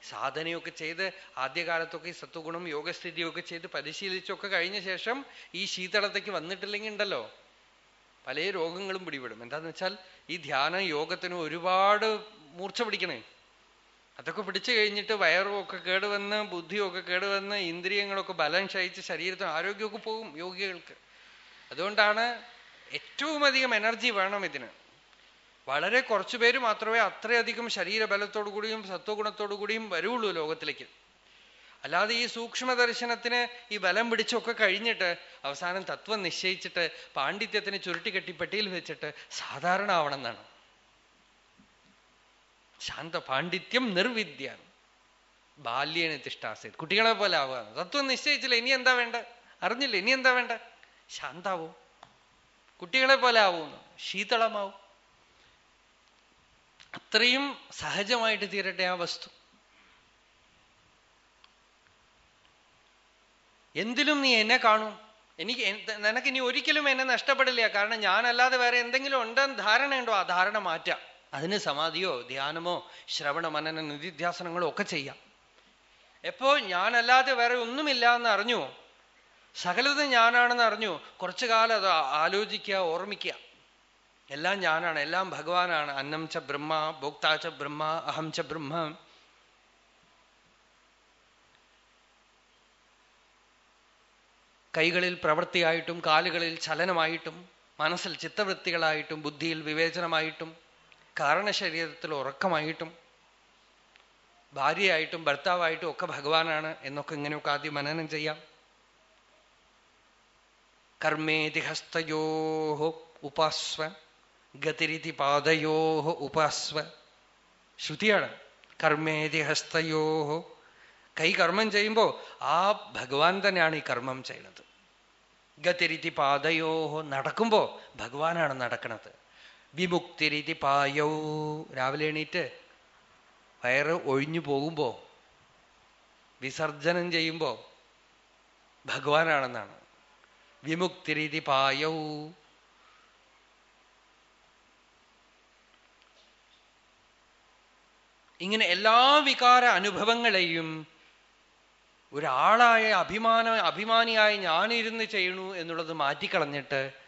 സാധനയൊക്കെ ചെയ്ത് ആദ്യകാലത്തൊക്കെ ഈ സത്വഗുണം യോഗസ്ഥിതിയൊക്കെ ചെയ്ത് പരിശീലിച്ചൊക്കെ കഴിഞ്ഞ ശേഷം ഈ ശീതളത്തേക്ക് വന്നിട്ടില്ലെങ്കിൽ ഉണ്ടല്ലോ. പല രോഗങ്ങളും പിടിപെടും. എന്താന്ന് വെച്ചാൽ ഈ ധ്യാന യോഗത്തിന് ഒരുപാട് മൂർച്ച പിടിക്കണേ. അതൊക്കെ പിടിച്ചു കഴിഞ്ഞിട്ട് വയറും ഒക്കെ കേടുവന്ന് ബുദ്ധിയൊക്കെ കേടുവന്ന് ഇന്ദ്രിയങ്ങളൊക്കെ ബലം ക്ഷയിച്ച് ശരീരത്തിന് ആരോഗ്യമൊക്കെ പോകും യോഗികൾക്ക്. അതുകൊണ്ടാണ് ഏറ്റവും അധികം എനർജി വേണം ഇതിന്. വളരെ കുറച്ചു പേര് മാത്രമേ അത്രയധികം ശരീരബലത്തോടു കൂടിയും സത്വഗുണത്തോടു കൂടിയും വരുള്ളൂ ലോകത്തിലേക്ക്. അല്ലാതെ ഈ സൂക്ഷ്മ ദർശനത്തിന് ഈ ബലം പിടിച്ചൊക്കെ കഴിഞ്ഞിട്ട് അവസാനം തത്വം നിശ്ചയിച്ചിട്ട് പാണ്ഡിത്യത്തിന് ചുരുട്ടിക്കെട്ടി പെട്ടിയിൽ വെച്ചിട്ട് സാധാരണ ആവണം എന്നാണ്. ശാന്ത പാണ്ഡിത്യം നിർവിദ്യ ബാല്യേന തിഷ്ടാസേത്. കുട്ടികളെ പോലെ ആവുക തത്വം നിശ്ചയിച്ചില്ല. ഇനി എന്താ വേണ്ട? അറിഞ്ഞില്ല? ഇനി എന്താ വേണ്ട? ശാന്താവും? കുട്ടികളെ പോലെ ആവും. ശീതളമാവും. അത്രയും സഹജമായിട്ട് തീരട്ടെ ആ വസ്തു. എന്തിലും നീ എന്നെ കാണും. എനിക്ക് നിനക്ക് ഇനി ഒരിക്കലും എന്നെ നഷ്ടപ്പെടില്ല. കാരണം ഞാനല്ലാതെ വേറെ എന്തെങ്കിലും ഉണ്ടെന്ന് ധാരണ ധാരണയുണ്ടോ? ആ ധാരണ മാറ്റാം. അതിന് സമാധിയോ ധ്യാനമോ ശ്രവണ മനന നിധിധ്യാസനങ്ങളോ ഒക്കെ ചെയ്യാം. എപ്പോ ഞാനല്ലാതെ വേറെ ഒന്നുമില്ല എന്ന് അറിഞ്ഞു സകലത് ഞാനാണെന്ന് അറിഞ്ഞു കുറച്ചു കാലം അത് ആലോചിക്കുക ഓർമ്മിക്കുക. എല്ലാം ഞാനാണ് എല്ലാം ഭഗവാനാണ്. അന്നം ച ബ്രഹ്മ ഭോക്താ ച ബ്രഹ്മ അഹം ച ബ്രഹ്മ. കൈകളിൽ പ്രവൃത്തിയായിട്ടും കാലുകളിൽ ചലനമായിട്ടും മനസ്സിൽ ചിത്തവൃത്തികളായിട്ടും ബുദ്ധിയിൽ വിവേചനമായിട്ടും കാരണശരീരത്തിൽ ഉറക്കമായിട്ടും ഭാര്യയായിട്ടും ഭർത്താവായിട്ടും ഒക്കെ ഭഗവാനാണ് എന്നൊക്കെ ഇങ്ങനെയൊക്കെ ആദ്യം മനനം ചെയ്യാം. കർമ്മേതിഹസ്തയോ ഉപാസ്വ ഗതിരിതി പാദയോ ഉപാസ്വ. ശ്രുതിയാണ്. കർമ്മേതിഹസ്തയോ കൈ കർമ്മം ചെയ്യുമ്പോൾ ആ ഭഗവാൻ തന്നെയാണ് ഈ കർമ്മം ചെയ്യുന്നത്. ഗതിരിതി പാദയോ നടക്കുമ്പോ ഭഗവാനാണ് നടക്കുന്നത് വിമുക്തിരിതി പായോ. രാവിലെ എണീറ്റ് വയറ് ഒഴിഞ്ഞു പോകുമ്പോ വിസർജനം ചെയ്യുമ്പോ ഭഗവാനാണെന്നാണ്. വിമുക്തിരിതി പായൗ. ഇങ്ങനെ എല്ലാ വികാര അനുഭവങ്ങളെയും ഒരാളായ അഭിമാന അഭിമാനിയായി ഞാനിരുന്ന് ചെയ്യണു എന്നുള്ളത് മാറ്റിക്കളഞ്ഞിട്ട്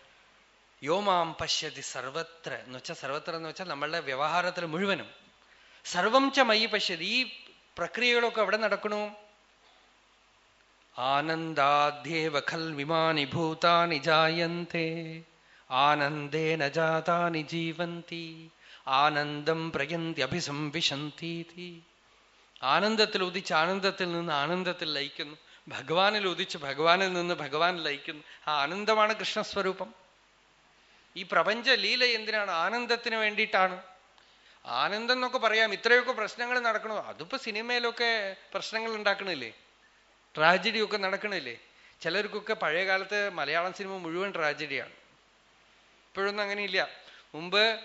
യോമാം പശ്യതി സർവത്ര. എന്ന് വെച്ചാൽ സർവത്ര എന്ന് വെച്ചാൽ നമ്മളുടെ വ്യവഹാരത്തിൽ മുഴുവനും. സർവം ച മയി പശ്യതി. ഈ പ്രക്രിയകളൊക്കെ എവിടെ നടക്കണു? ആനന്ദാധ്യേവ ഖൽ വിമാനി ഭൂതാനി ജായന്തേ. ആനന്ദേന ജാതാനി ജീവന്തി. ആനന്ദം പ്രയന്തി അഭിസംവിശന്തി ആനന്ദത്തിൽ ഉദിച്ച് ആനന്ദത്തിൽ നിന്ന് ആനന്ദത്തിൽ ലയിക്കുന്നു. ഭഗവാനിൽ ഉദിച്ച് ഭഗവാനിൽ നിന്ന് ഭഗവാൻ ലയിക്കുന്നു. ആ ആനന്ദമാണ് കൃഷ്ണസ്വരൂപം. ഈ പ്രപഞ്ച ലീല എന്തിനാണ്? ആനന്ദത്തിന് വേണ്ടിയിട്ടാണ്. ആനന്ദം എന്നൊക്കെ പറയാം. ഇത്രയൊക്കെ പ്രശ്നങ്ങൾ നടക്കണോ? അതിപ്പോ സിനിമയിലൊക്കെ പ്രശ്നങ്ങൾ ഉണ്ടാക്കണില്ലേ? ട്രാജഡി ഒക്കെ നടക്കണില്ലേ? ചിലർക്കൊക്കെ പഴയ കാലത്ത് മലയാളം സിനിമ മുഴുവൻ ട്രാജഡിയാണ്. ഇപ്പോഴൊന്നും അങ്ങനെയില്ല. മുമ്പ്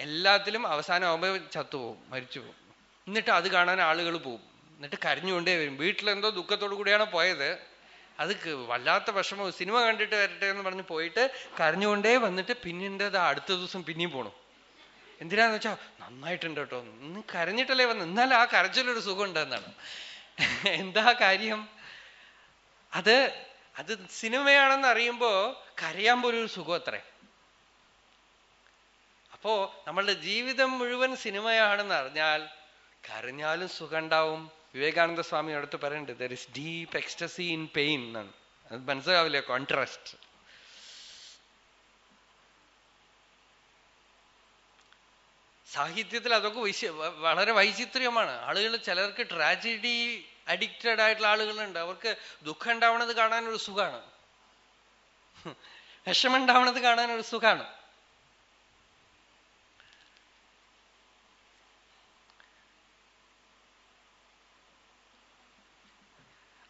എല്ലാത്തിലും അവസാനമാകുമ്പോൾ ചത്തുപോകും മരിച്ചു പോകും എന്നിട്ട് അത് കാണാൻ ആളുകൾ പോകും. എന്നിട്ട് കരഞ്ഞുകൊണ്ടേ വരും. വീട്ടിലെന്തോ ദുഃഖത്തോടു കൂടിയാണ് പോയത്. അത് വല്ലാത്ത വിഷമം. സിനിമ കണ്ടിട്ട് വരട്ടെ എന്ന് പറഞ്ഞ് പോയിട്ട് കരഞ്ഞുകൊണ്ടേ വന്നിട്ട് പിന്നിന്റെ അടുത്ത ദിവസം പിന്നെയും പോണു. എന്തിനാന്ന് വെച്ചാ നന്നായിട്ടുണ്ട് കേട്ടോ. ഇന്ന് കരഞ്ഞിട്ടല്ലേ വന്ന്. എന്നാലും ആ കരച്ചിലൊരു സുഖം ഉണ്ടെന്നാണ്. എന്താ കാര്യം? അത് അത് സിനിമയാണെന്ന് അറിയുമ്പോ കരയാൻ പോലും ഒരു സുഖം അത്രേ. അപ്പോ നമ്മളുടെ ജീവിതം മുഴുവൻ സിനിമയാണെന്ന് അറിഞ്ഞാൽ കരഞ്ഞാലും സുഖം ഉണ്ടാവും. വിവേകാനന്ദ സ്വാമി അടുത്ത് പറയുന്നുണ്ട് there is deep ecstasy in pain എന്നാണ്. അത് മനസ്സിലാവില്ല? കോൺട്രാസ്റ്റ് സാഹിത്യത്തിൽ അതൊക്കെ വൈശ്യ വളരെ വൈചിത്ര്യമാണ്. ആളുകൾ ചിലർക്ക് ട്രാജഡി അഡിക്റ്റഡ് ആയിട്ടുള്ള ആളുകളുണ്ട്. അവർക്ക് ദുഃഖം ഉണ്ടാവണത് കാണാൻ ഒരു സുഖമാണ് വിഷമം ഉണ്ടാവണത് കാണാൻ ഒരു സുഖമാണ്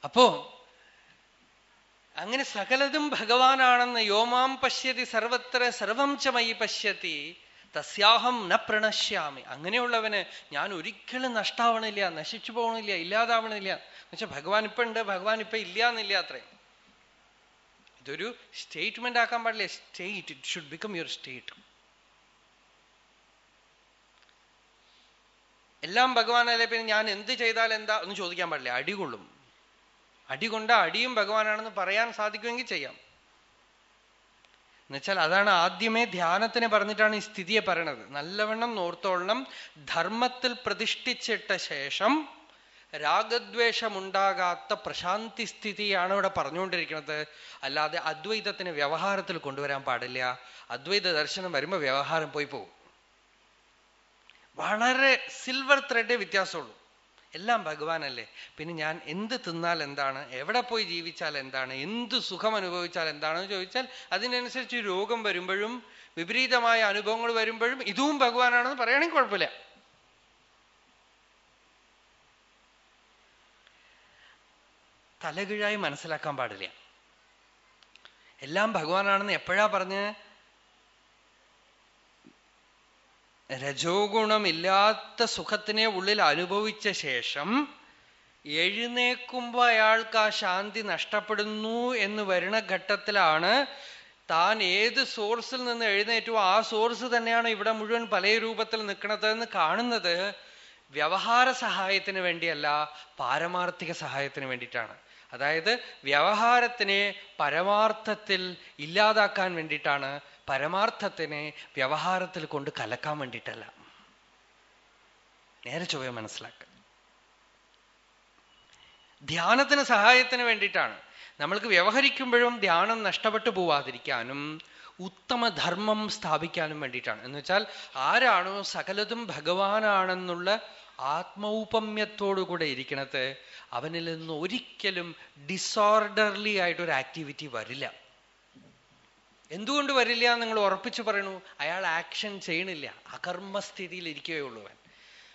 അപ്പോ അങ്ങനെ സകലതും ഭഗവാനാണെന്ന് യോമാം പശ്യതി സർവത്ര സർവം ചമയി പശ്യത്തി തസ്യാഹം ന പ്രണശ്യാമി. അങ്ങനെയുള്ളവന് ഞാൻ ഒരിക്കലും നഷ്ടാവണില്ല നശിച്ചു പോകണില്ല ഇല്ലാതാവണില്ല. എന്നുവെച്ചാൽ ഭഗവാൻ ഇപ്പൊ ഉണ്ട് ഭഗവാൻ ഇപ്പൊ ഇല്ല എന്നില്ല അത്രയും ഇതൊരു സ്റ്റേറ്റ്മെന്റ് ആക്കാൻ പാടില്ല. State it should become your state. എല്ലാം ഭഗവാനല്ലേ പിന്നെ ഞാൻ എന്ത് ചെയ്താൽ എന്താ ഒന്ന് ചോദിക്കാൻ പാടില്ല. അടികൊള്ളും. അടി കൊണ്ട അടിയും ഭഗവാനാണെന്ന് പറയാൻ സാധിക്കുമെങ്കിൽ ചെയ്യാം. എന്നുവെച്ചാൽ അതാണ് ആദ്യമേ ധ്യാനത്തിന് പറഞ്ഞിട്ടാണ് ഈ സ്ഥിതിയെ പറയണത്. നല്ലവണ്ണം നോർത്തോളണം. ധർമ്മത്തിൽ പ്രതിഷ്ഠിച്ചിട്ട ശേഷം രാഗദ്വേഷമുണ്ടാകാത്ത പ്രശാന്തി സ്ഥിതിയാണ് ഇവിടെ പറഞ്ഞുകൊണ്ടിരിക്കുന്നത്. അല്ലാതെ അദ്വൈതത്തിന് വ്യവഹാരത്തിൽ കൊണ്ടുവരാൻ പാടില്ല. അദ്വൈത ദർശനം വരുമ്പോൾ വ്യവഹാരം പോയി പോകും. വളരെ സിൽവർ ത്രെഡേ വ്യത്യാസമുള്ളൂ. എല്ലാം ഭഗവാനല്ലേ? പിന്നെ ഞാൻ എന്ത് തിന്നാൽ എന്താണ്? എവിടെ പോയി ജീവിച്ചാൽ എന്താണ്? എന്ത് സുഖം അനുഭവിച്ചാൽ എന്താണെന്ന് ചോദിച്ചാൽ അതിനനുസരിച്ച് രോഗം വരുമ്പോഴും വിപരീതമായ അനുഭവങ്ങൾ വരുമ്പോഴും ഇതും ഭഗവാനാണെന്ന് പറയുകയാണെങ്കിൽ കുഴപ്പമില്ല. തലകീഴായി മനസ്സിലാക്കാൻ പാടില്ല. എല്ലാം ഭഗവാനാണെന്ന് എപ്പോഴാ പറഞ്ഞ്? രജോ ഗുണമില്ലാത്ത സുഖത്തിനെ ഉള്ളിൽ അനുഭവിച്ച ശേഷം എഴുന്നേക്കുമ്പോ അയാൾക്ക് ആ ശാന്തി നഷ്ടപ്പെടുന്നു എന്ന് വരുന്ന ഘട്ടത്തിലാണ് താൻ ഏത് സോഴ്സിൽ നിന്ന് എഴുന്നേറ്റോ ആ സോഴ്സ് തന്നെയാണ് ഇവിടെ മുഴുവൻ പല രൂപത്തിൽ നിൽക്കുന്നത് എന്ന് കാണുന്നത് വ്യവഹാര സഹായത്തിന് വേണ്ടിയല്ല പാരമാർത്ഥിക സഹായത്തിന് വേണ്ടിയിട്ടാണ്. അതായത് വ്യവഹാരത്തിനെ പരമാർത്ഥത്തിൽ ഇല്ലാതാക്കാൻ വേണ്ടിയിട്ടാണ് പരമാർത്ഥത്തിനെ വ്യവഹാരത്തിൽ കൊണ്ട് കലക്കാൻ വേണ്ടിയിട്ടല്ല. നേരെ ചൊവ്വ മനസ്സിലാക്കുക ധ്യാനത്തിന് സഹായത്തിന് വേണ്ടിയിട്ടാണ്. നമ്മൾക്ക് വ്യവഹരിക്കുമ്പോഴും ധ്യാനം നഷ്ടപ്പെട്ടു പോവാതിരിക്കാനും ഉത്തമധർമ്മം സ്ഥാപിക്കാനും വേണ്ടിയിട്ടാണ്. എന്ന് വെച്ചാൽ ആരാണോ സകലതും ഭഗവാനാണെന്നുള്ള ആത്മൗപമ്യത്തോടുകൂടെ ഇരിക്കണത് അവനിൽ നിന്ന് ഒരിക്കലും ഡിസോർഡർലി ആയിട്ടൊരു ആക്ടിവിറ്റി വരില്ല. എന്തുകൊണ്ട് വരില്ല എന്ന് നിങ്ങൾ ഉറപ്പിച്ചു പറയണു? അയാൾ ആക്ഷൻ ചെയ്യണില്ല. അകർമ്മസ്ഥിതിയിൽ ഇരിക്കുകയുള്ളൂ അവൻ.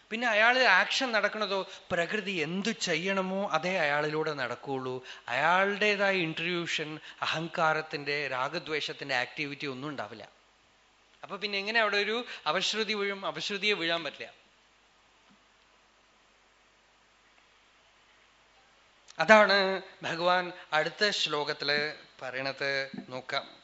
പിന്നെ അയാൾ ആക്ഷൻ നടക്കുന്നതോ പ്രകൃതി എന്തു ചെയ്യണമോ അതേ അയാളിലൂടെ നടക്കുകയുള്ളൂ. അയാളുടേതായ ഇൻട്രൊഡ്യൂഷൻ അഹങ്കാരത്തിന്റെ രാഗദ്വേഷത്തിന്റെ ആക്ടിവിറ്റി ഒന്നും ഉണ്ടാവില്ല. അപ്പൊ പിന്നെ എങ്ങനെ അവിടെ ഒരു അപശ്രുതി വീഴും? അപശ്രുതിയെ വീഴാൻ പറ്റില്ല. അതാണ് ഭഗവാൻ അടുത്ത ശ്ലോകത്തിൽ പറയണത്. നോക്കാം.